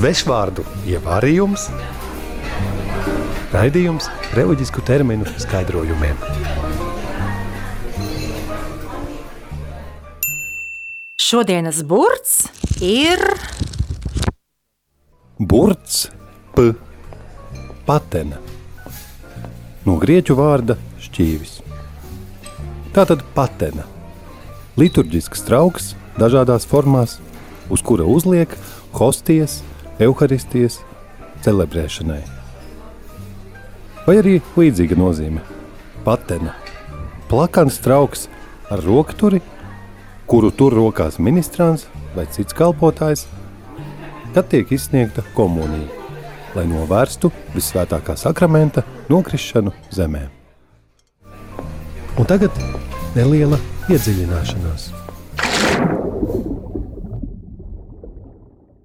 svešvārdu ievārījums, raidījums reliģisku terminu skaidrojumiem. Šodienas burts ir Burts P. Patena. No grieķu vārda šķīvis. Tātad patena. Liturģisks trauks dažādās formās, uz kura uzliek hostijas, evaharistijas celebrēšanai. Vai arī līdzīga nozīme - patena. Plakans trauks ar rokturi, kuru tur rokās ministrants vai cits kalpotājs, kad tiek izsniegta komunija, lai novērstu visvētākā sakramenta nokrišanu zemē. Un tagad neliela iedziļināšanās.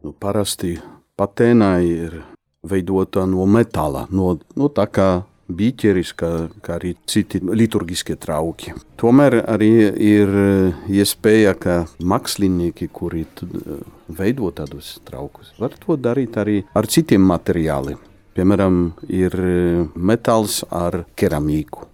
Nu, parasti patēnai ir veidota no metāla, no, no tā kā biķeris, kā, kā arī citi liturgiskie trauki. Tomēr arī ir iespēja, ka mākslinieki, kuri veido tādus traukus, var to darīt arī ar citiem materiāliem. Piemēram, ir metāls ar keramīku.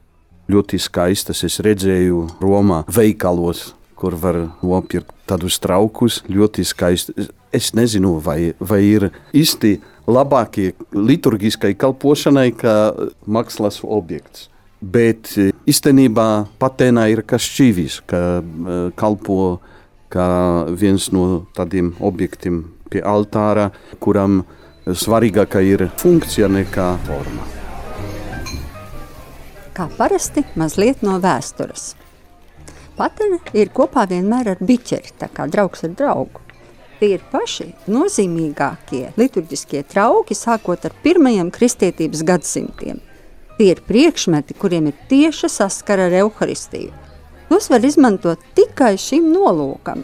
Ļoti skaistas es redzēju Romā veikalos, kur var nopirkt tādus traukus, ļoti skaisti. Es nezinu, vai, vai ir īsti labākie liturgiskai kalpošanai, kā mākslas objekts. Bet e, īstenībā patēnā ir kas šķīvis, ka e, kalpo kā viens no tādiem objektiem pie altāra, kuram svarīgākā ir funkcija nekā forma. Kā parasti, mazliet no vēstures. Patene ir kopā vienmēr ar biķeri, tā kā draugs ar draugu. Tie ir paši nozīmīgākie liturģiskie trauki, sākot ar pirmajiem kristietības gadsimtiem. Tie ir priekšmeti, kuriem ir tieša saskara ar evaharistiju. Tos var izmantot tikai šim nolūkam.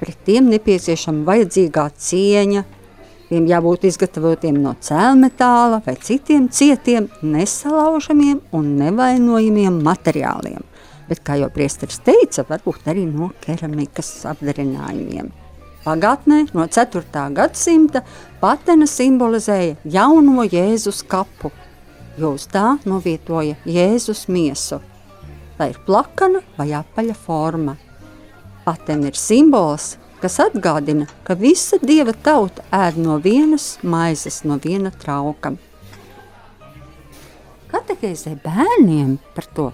Pret tiem nepieciešama vajadzīgā cieņa, tiem jābūt izgatavotiem no cēlmetāla vai citiem cietiem, nesalaužamiem un nevainojamiem materiāliem. Bet, kā jau priesteris teica, varbūt arī no keramikas apdarinājumiem. Pagātnē, no 4. gadsimta, patena simbolizēja jauno Jēzus kapu, jo uz tā novietoja Jēzus miesu. Tā ir plakana vai apaļa forma. Patena ir simbols, kas atgādina, ka visa dieva tauta ēd no vienas maizes, no viena trauka. Katekeizē bērniem par to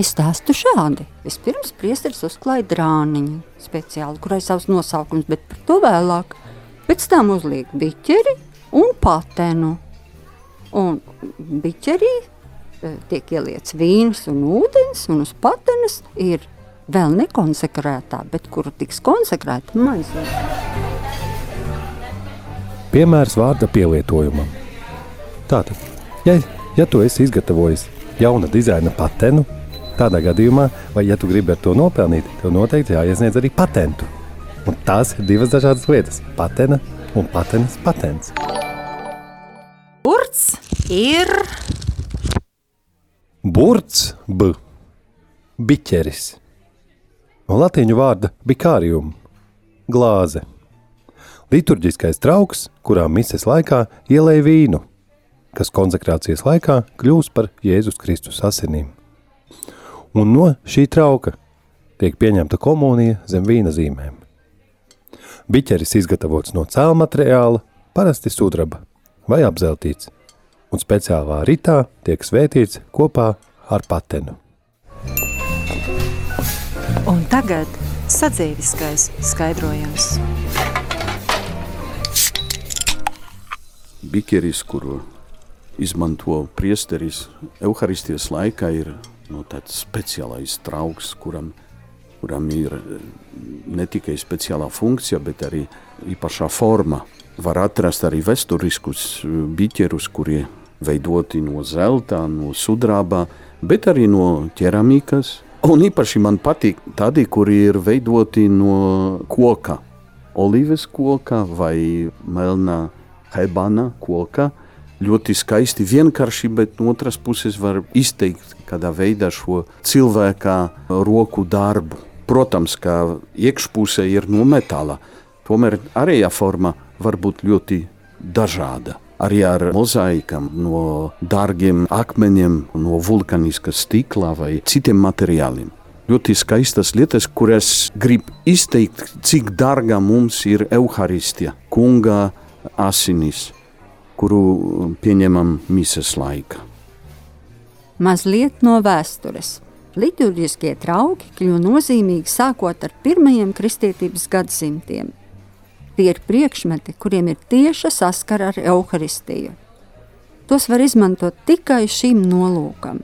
Es stāstu šādi. Vispirms priesteris uzklāja drāniņu speciāli, kurai savs nosaukums, bet par to vēlāk. Pēc tam uzliek biķeri un patenu. Un biķerī e, tiek ieliets vīns un ūdens, un uz patenes ir vēl nekonsekrētā, bet kuru tiks konsekrēta maize. Piemērs vārda pielietojumam. Tātad, ja, ja tu esi izgatavojis jauna dizaina patenu, Tādā gadījumā, vai ja tu gribi ar to nopelnīt, tev noteikti jāiesniedz arī patentu. Un tās ir divas dažādas lietas - patena un patenas patents. Burts ir Burts B. Biķeris. No latīņu vārda bikārium - glāze. Liturģiskais trauks, kurā mises laikā ielēja vīnu, kas konsekrācijas laikā kļūst par Jēzus Kristus asinīm un no šī trauka tiek pieņemta komunija zem vīna zīmēm. Biķeris izgatavots no cēlā materiāla, parasti sudraba vai apzeltīts, un speciālā ritā tiek svētīts kopā ar patenu. Un tagad sadzīviskais skaidrojums. Biķeris, kuru izmanto priesteris Euharistijas laikā, ir nu, tāds speciālais trauks, kuram, kuram ir eh, ne tikai speciālā funkcija, bet arī īpašā forma. Var atrast arī vēsturiskus eh, biķerus, kuri veidoti no zelta, no sudraba, bet arī no ķeramikas. Un īpaši man patīk tādi, kuri ir veidoti no koka, olīves koka vai melnā hebana koka ļoti skaisti, vienkārši, bet no otras puses var izteikt kādā veidā šo cilvēka roku darbu. Protams, ka iekšpusē ir no metāla, tomēr ārējā forma var būt ļoti dažāda. Arī ar mozaikām, no dārgiem akmeņiem, no vulkaniska stikla vai citiem materiāliem. Ļoti skaistas lietas, kuras grib izteikt, cik dārga mums ir evaharistija, kunga asinis, kuru pieņemam mises laikā. Mazliet no vēstures. Liturģiskie trauki kļuva nozīmīgi sākot ar pirmajiem kristietības gadsimtiem. Tie ir priekšmeti, kuriem ir tieša saskara ar evaharistiju. Tos var izmantot tikai šim nolūkam.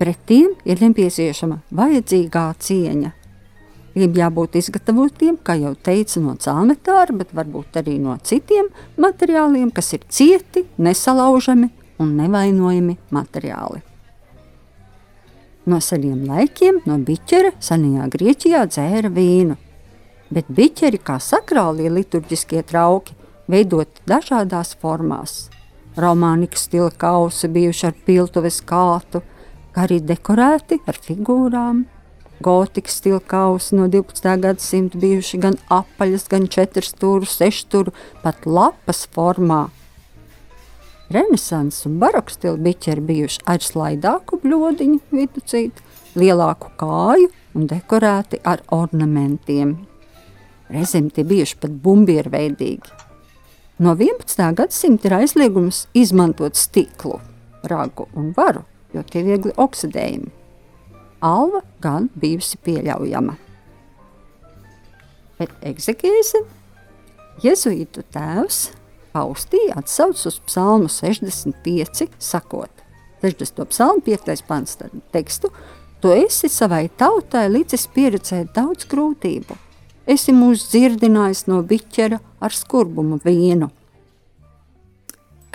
Pret tiem ir nepieciešama vajadzīgā cieņa. Tiem jābūt izgatavotiem, kā jau teicu, no cēlmetāra, bet varbūt arī no citiem materiāliem, kas ir cieti, nesalaužami un nevainojami materiāli. No seniem laikiem no biķera senajā Grieķijā dzēra vīnu, bet biķeri kā sakrālie liturģiskie trauki veidoti dažādās formās. Romānikas stila kausi bijuši ar piltuves kātu, kā arī dekorēti ar figūrām. Gotikas stila kausi no 12. gadsimta bijuši gan apaļas, gan četrstūru, sešstūru, pat lapas formā – Renesanses un baroka stila biķeri bijuši ar slaidāku bludiņu viducīt, lielāku kāju un dekorēti ar ornamentiem. Reizēm tie bijuši pat bumbierveidīgi. No 11. gadsimta ir aizliegums izmantot stiklu, ragu un varu, jo tie viegli oksidējami. Alva gan bijusi pieļaujama. Bet egzekēze, jezuītu tēvs Paustī atsauc uz psalmu 65, sakot, 60. psalmu 5. pants tekstu, tu esi savai tautai līdzis pieredzēt daudz grūtību. Esi mūs dzirdinājis no biķera ar skurbumu vīnu,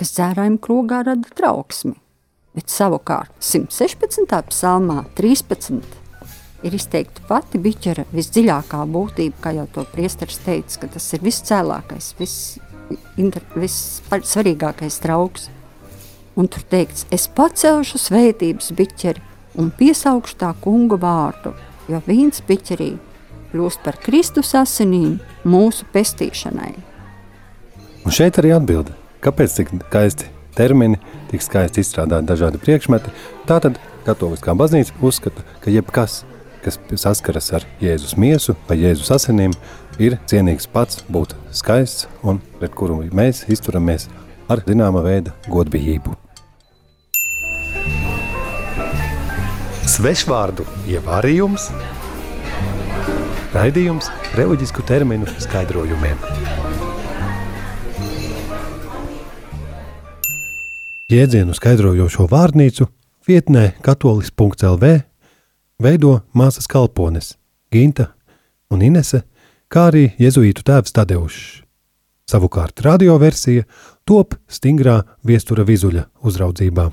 kas dzērājuma krogā rada trauksmi, bet savukārt 116. psalmā 13 ir izteikta pati biķera visdziļākā būtība, kā jau to priesteris teica, ka tas ir viscēlākais, viss vissvarīgākais trauks. Un tur teikts, es pacelšu svētības biķeri un piesaukšu tā kunga vārdu, jo viens biķerī kļūst par Kristus asinīm mūsu pestīšanai. Un šeit arī atbilde, kāpēc tik skaisti termini, tik skaisti izstrādāti dažādi priekšmeti. Tātad katoliskā baznīca uzskata, ka jebkas, kas saskaras ar Jēzus miesu vai Jēzus asinīm, ir cienīgs pats būt skaists un pret kuru mēs izturamies ar zināma veida godbijību. Svešvārdu ievārījums, raidījums reliģisku terminu skaidrojumiem. Jēdzienu skaidrojošo vārnīcu vietnē katolis.lv veido māsas kalpones Ginta un Inese – kā arī jezuītu tēvs Tadeušs. Savukārt radioversija top stingrā viestura vizuļa uzraudzībā.